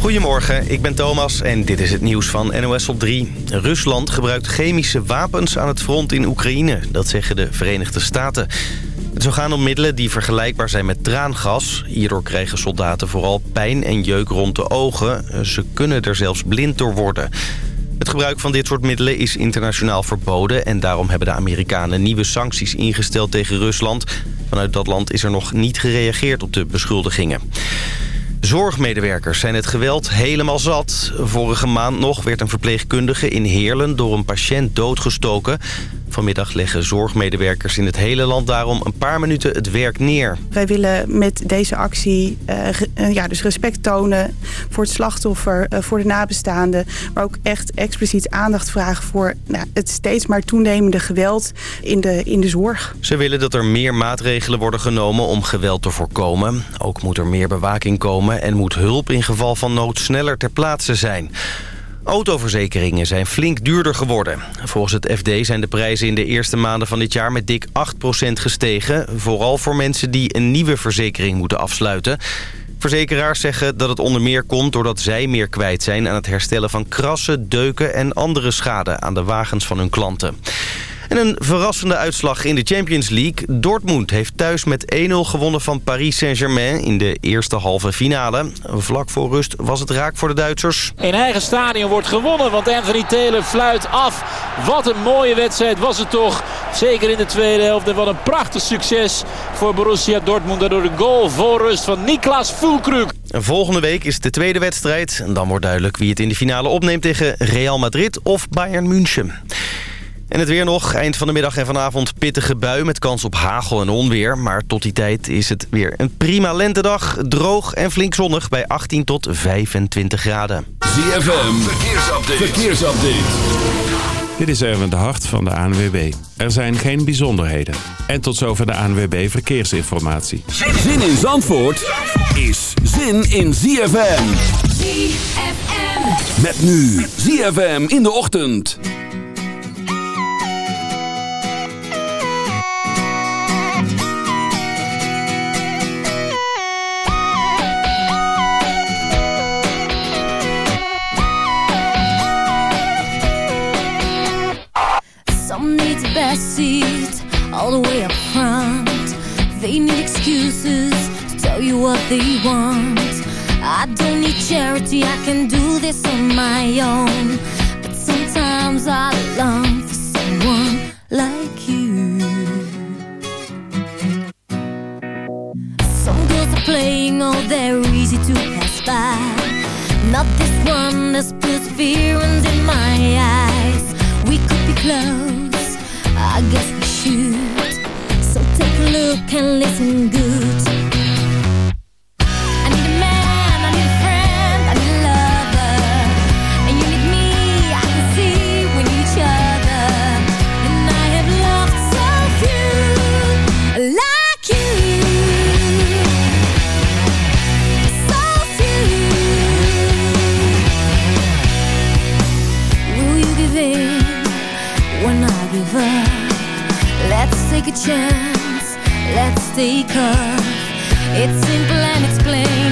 Goedemorgen, ik ben Thomas en dit is het nieuws van NOS op 3. Rusland gebruikt chemische wapens aan het front in Oekraïne. Dat zeggen de Verenigde Staten. Het zou gaan om middelen die vergelijkbaar zijn met traangas. Hierdoor krijgen soldaten vooral pijn en jeuk rond de ogen. Ze kunnen er zelfs blind door worden. Het gebruik van dit soort middelen is internationaal verboden... en daarom hebben de Amerikanen nieuwe sancties ingesteld tegen Rusland. Vanuit dat land is er nog niet gereageerd op de beschuldigingen. Zorgmedewerkers zijn het geweld helemaal zat. Vorige maand nog werd een verpleegkundige in Heerlen door een patiënt doodgestoken. Vanmiddag leggen zorgmedewerkers in het hele land daarom een paar minuten het werk neer. Wij willen met deze actie uh, ja, dus respect tonen voor het slachtoffer, uh, voor de nabestaanden. Maar ook echt expliciet aandacht vragen voor nou, het steeds maar toenemende geweld in de, in de zorg. Ze willen dat er meer maatregelen worden genomen om geweld te voorkomen. Ook moet er meer bewaking komen en moet hulp in geval van nood sneller ter plaatse zijn. Autoverzekeringen zijn flink duurder geworden. Volgens het FD zijn de prijzen in de eerste maanden van dit jaar met dik 8% gestegen. Vooral voor mensen die een nieuwe verzekering moeten afsluiten. Verzekeraars zeggen dat het onder meer komt doordat zij meer kwijt zijn... aan het herstellen van krassen, deuken en andere schade aan de wagens van hun klanten. En een verrassende uitslag in de Champions League. Dortmund heeft thuis met 1-0 gewonnen van Paris Saint-Germain in de eerste halve finale. Vlak voor rust was het raak voor de Duitsers. In eigen stadion wordt gewonnen, want Anthony Taylor fluit af. Wat een mooie wedstrijd was het toch. Zeker in de tweede helft. En wat een prachtig succes voor Borussia Dortmund. Door de goal voor rust van Niklas Fulkrug. Volgende week is de tweede wedstrijd. En dan wordt duidelijk wie het in de finale opneemt tegen Real Madrid of Bayern München. En het weer nog. Eind van de middag en vanavond pittige bui met kans op hagel en onweer. Maar tot die tijd is het weer een prima lentedag. Droog en flink zonnig bij 18 tot 25 graden. ZFM, verkeersupdate. verkeersupdate. Dit is Erwin de Hart van de ANWB. Er zijn geen bijzonderheden. En tot zover de ANWB Verkeersinformatie. Zin in Zandvoort is zin in ZFM. ZFM. Met nu ZFM in de ochtend. Best seat all the way up front. They need excuses to tell you what they want. I don't need charity, I can do this on my own. But sometimes I long for someone like you. Some girls are playing, oh, they're easy to pass by. Not this one that's perseverance in my eyes. We could be close, I guess we should. So take a look and listen good. Take a chance. Let's take off. It's simple and it's plain.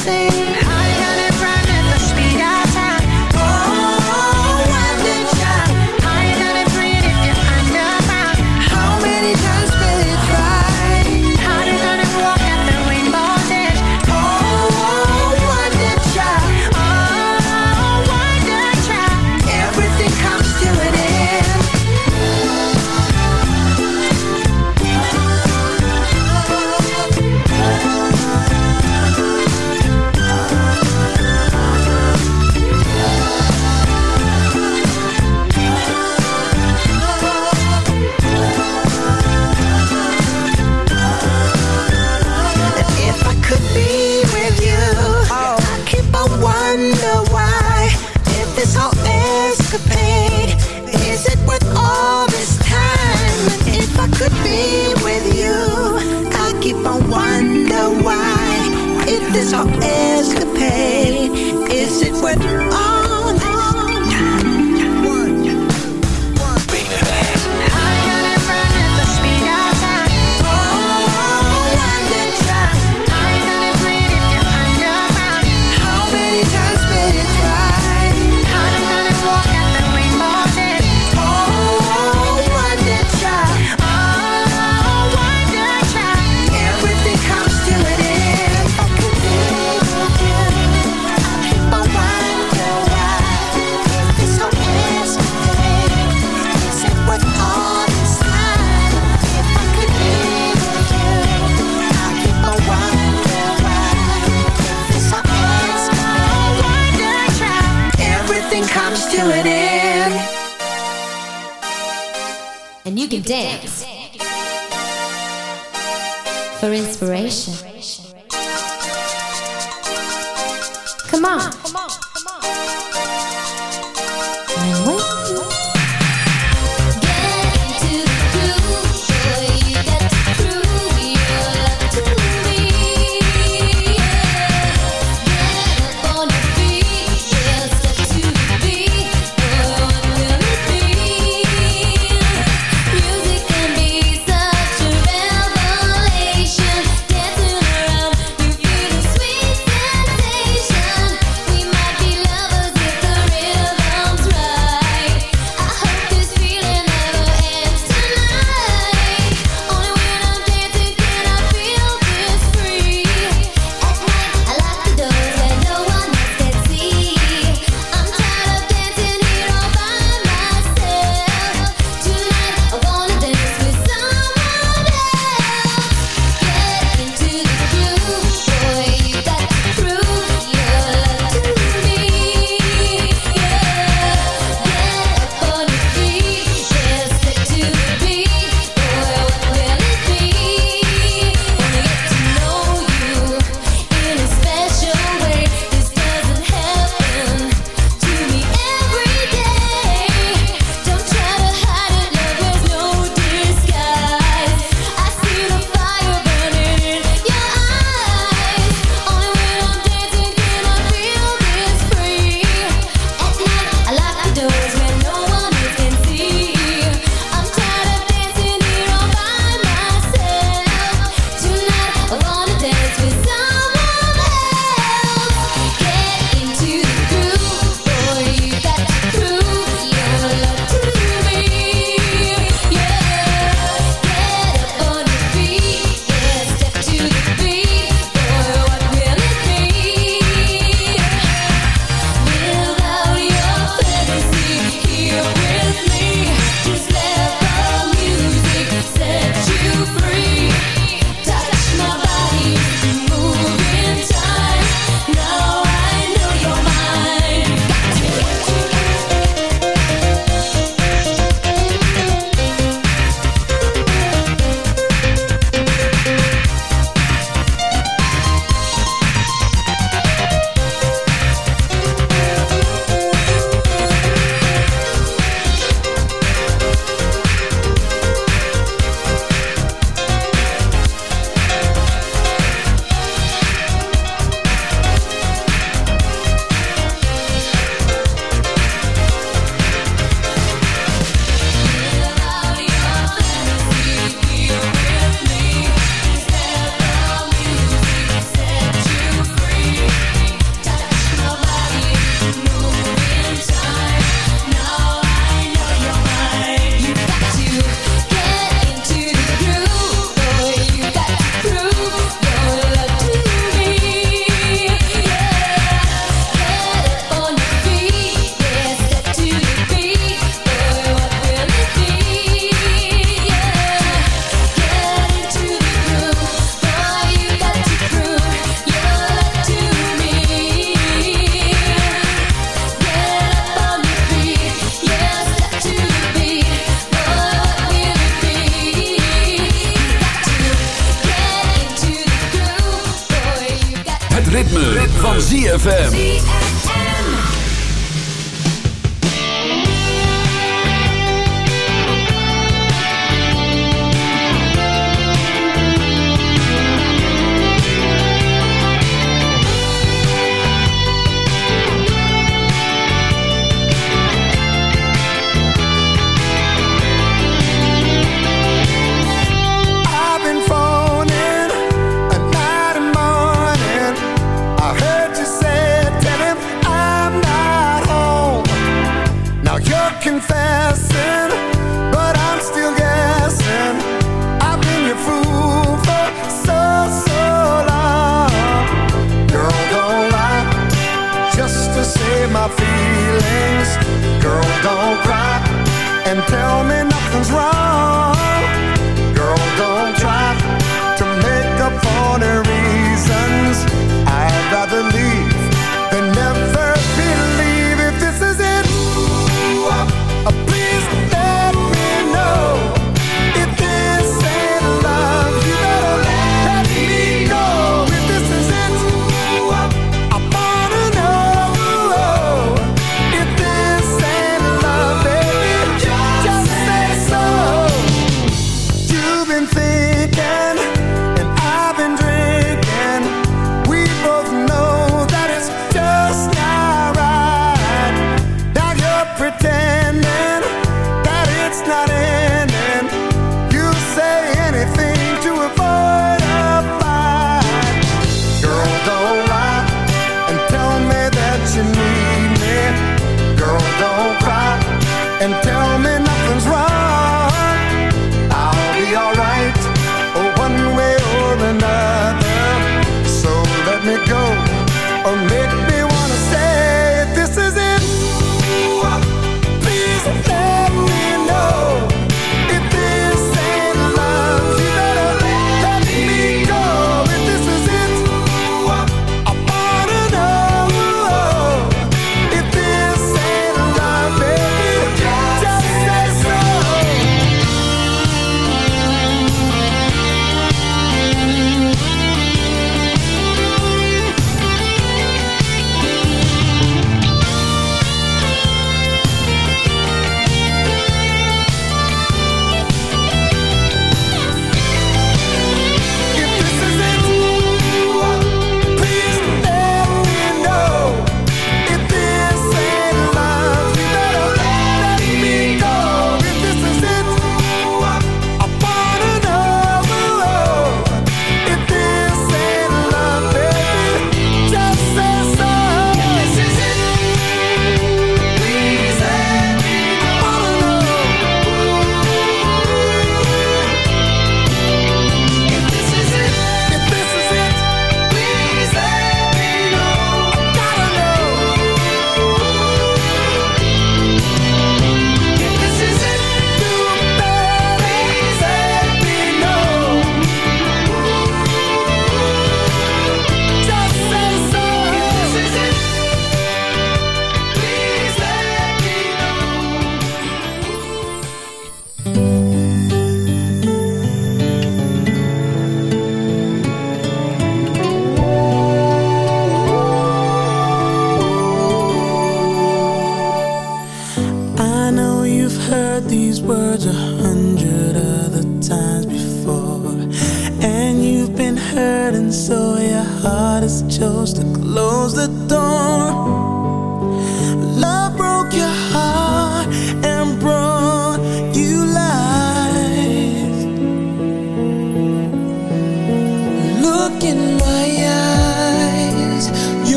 sing. You're confessing, but I'm still guessing. I've been your fool for so, so long. Girl, don't lie just to save my feelings. Girl, don't cry and tell me nothing's wrong. Girl, don't try to make up for it.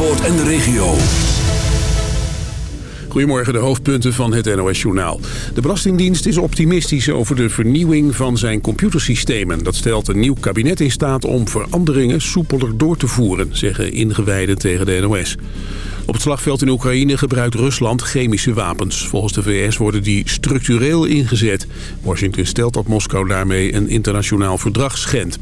En de regio. Goedemorgen, de hoofdpunten van het NOS-journaal. De Belastingdienst is optimistisch over de vernieuwing van zijn computersystemen. Dat stelt een nieuw kabinet in staat om veranderingen soepeler door te voeren, zeggen ingewijden tegen de NOS. Op het slagveld in Oekraïne gebruikt Rusland chemische wapens. Volgens de VS worden die structureel ingezet. Washington stelt dat Moskou daarmee een internationaal verdrag schendt.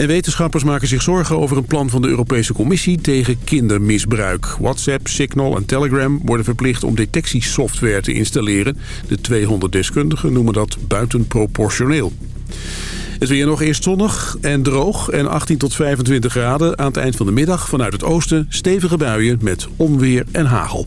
En wetenschappers maken zich zorgen over een plan van de Europese Commissie tegen kindermisbruik. WhatsApp, Signal en Telegram worden verplicht om detectiesoftware te installeren. De 200 deskundigen noemen dat buitenproportioneel. Het weer nog eerst zonnig en droog en 18 tot 25 graden. Aan het eind van de middag vanuit het oosten stevige buien met onweer en hagel.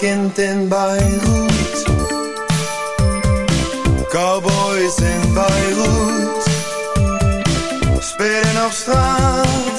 Kind in Beirut? Cowboys in Beirut spelen op straat,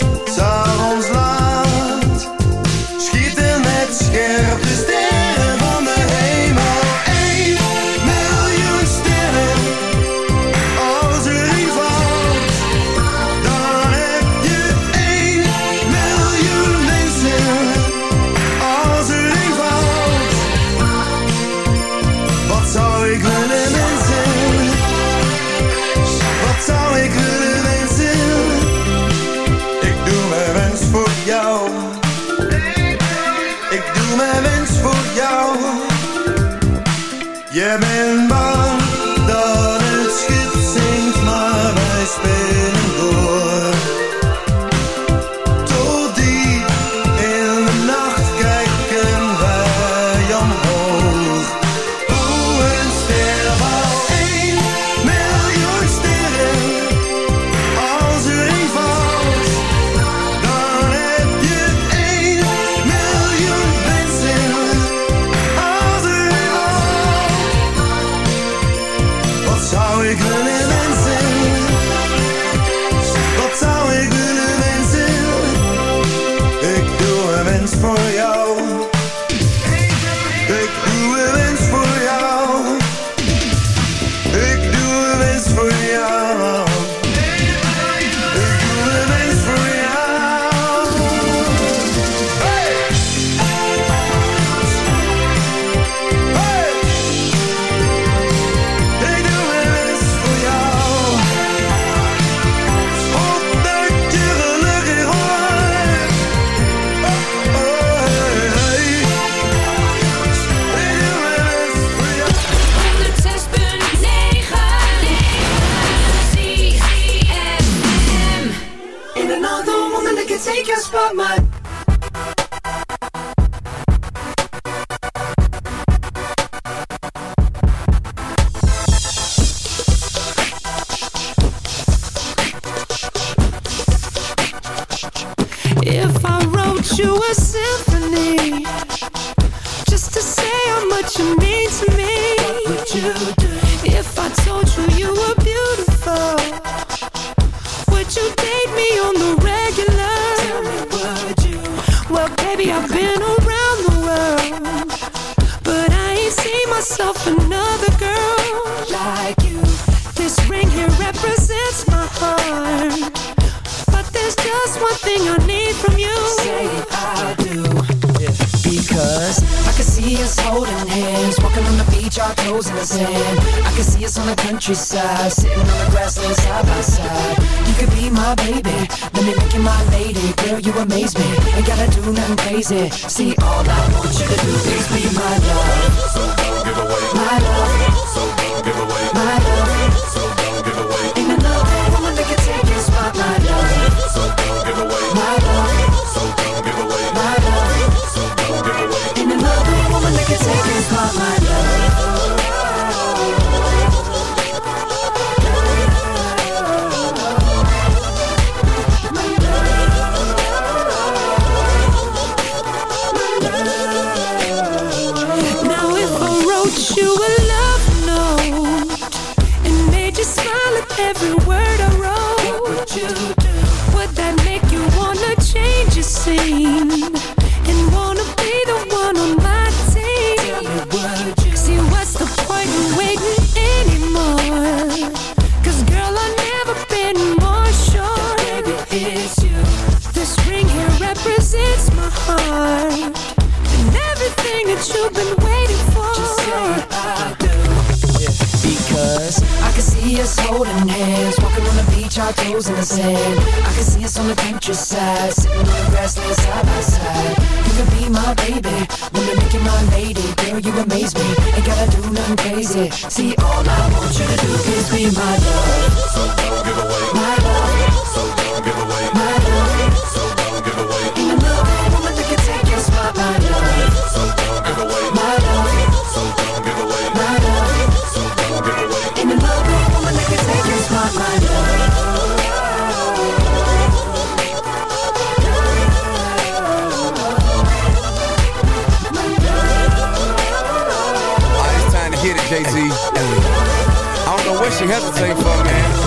you a love note. And made you smile at every word in the same. I can see us on the picture side Sitting on the grass laying side by side. You can be my baby Wanna make you my lady. Girl, you amaze me Ain't gotta do nothing crazy. See, all I want you to do is be my love. So don't give away. My love. I don't know what she hesitating for, man.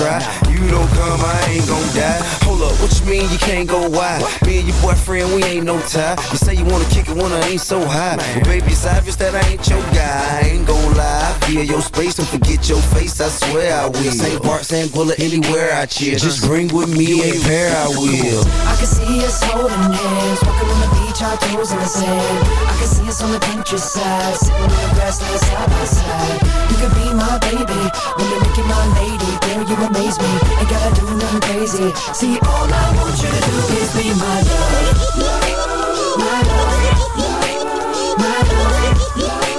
come, I ain't gon' die. Hold up, what you mean you can't go wide? Me and your boyfriend, we ain't no tie. You say you wanna kick it when I ain't so high. But baby, it's obvious that I ain't your guy. I ain't gon' lie. Via your space, don't forget your face, I swear I will. St. Bart's and Anguilla, anywhere I cheer. Just bring with me a pair, I will. I can see us holding hands, walking on the beach, our toes in the sand. I can see us on the Pinterest side, sitting in the grassland side by side. You could be my baby, when you make you my lady. Girl, you amaze me, ain't gotta do nothing crazy. See, all my love, my love, my love.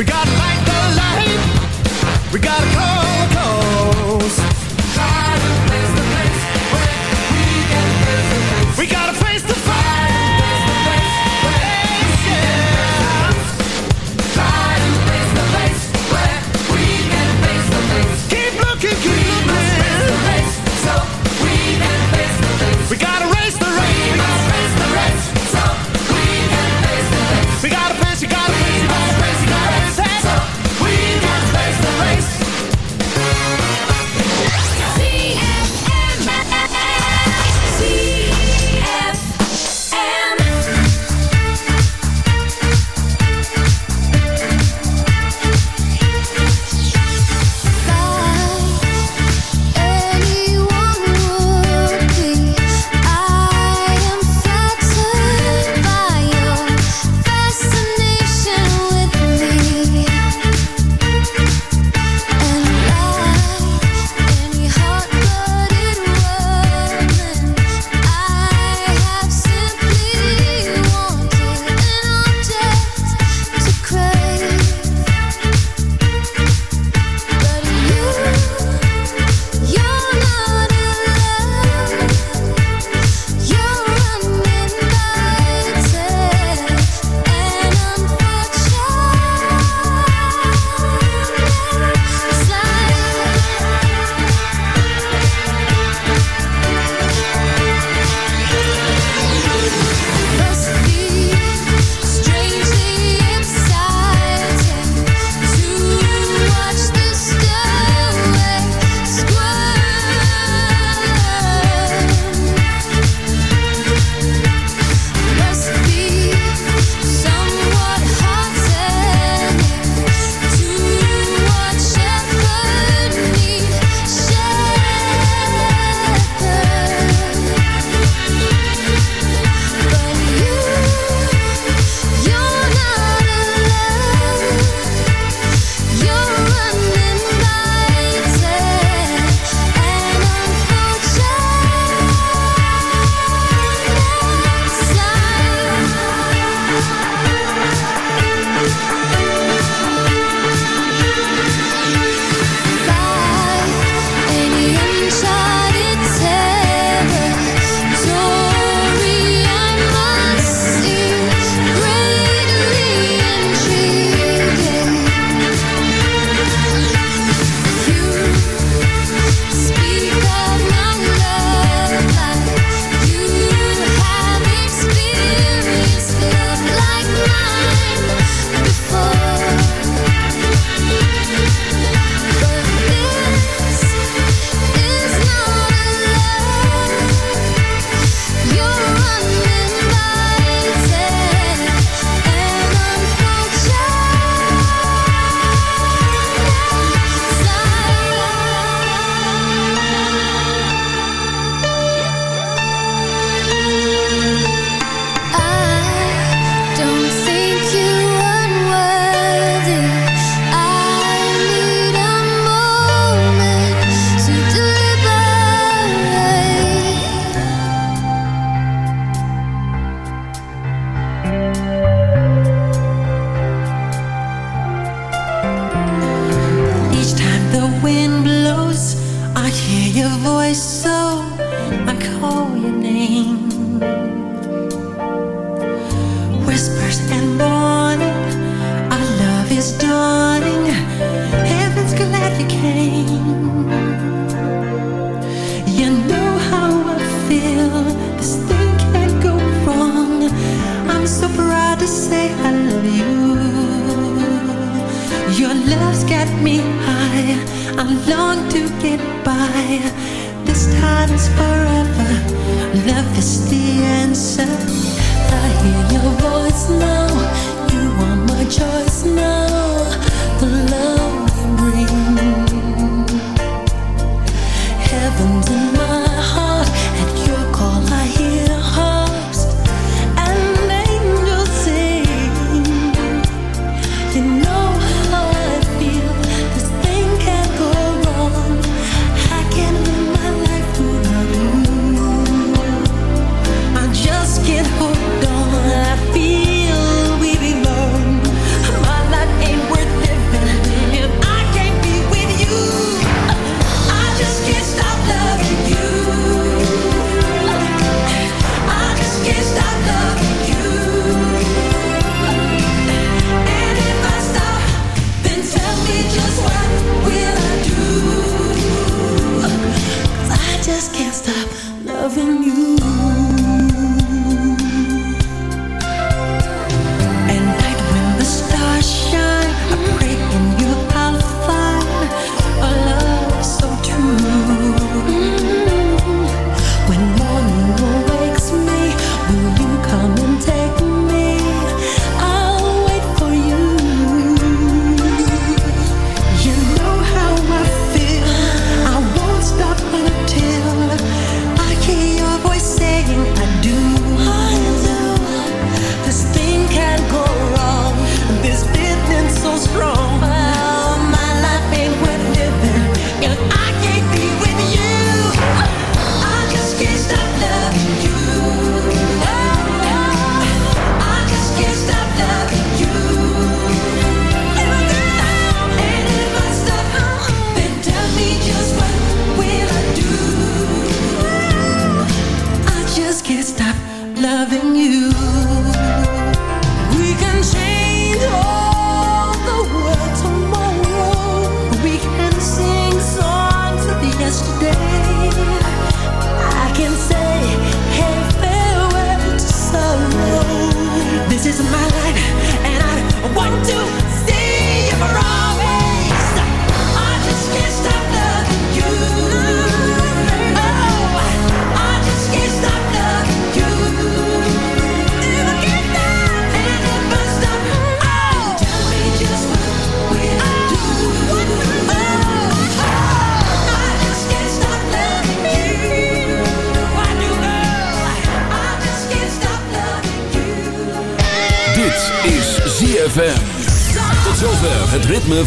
We gotta light the light. We gotta call